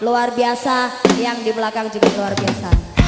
luar biasa yang di belakang juga luar biasa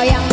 朝阳